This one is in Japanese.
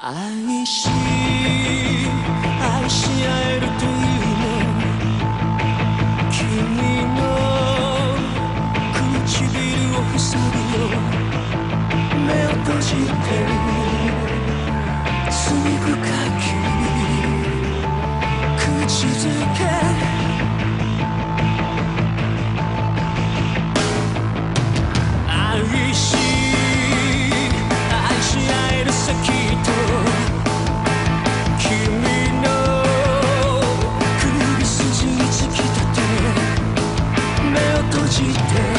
愛し愛し合えるといいね。君の唇を塞ぐよ。目を閉じて。して